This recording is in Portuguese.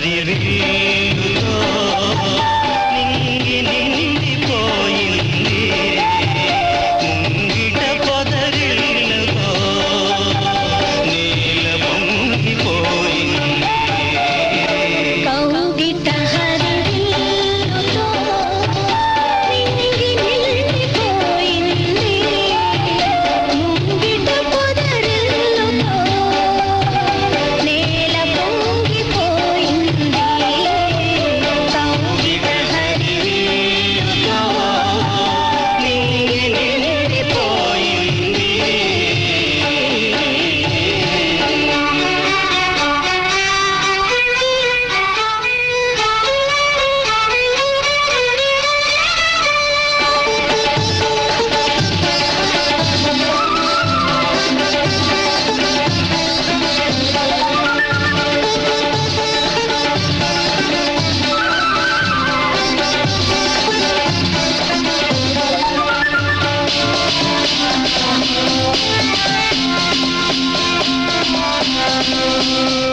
ರಿರಿ thank you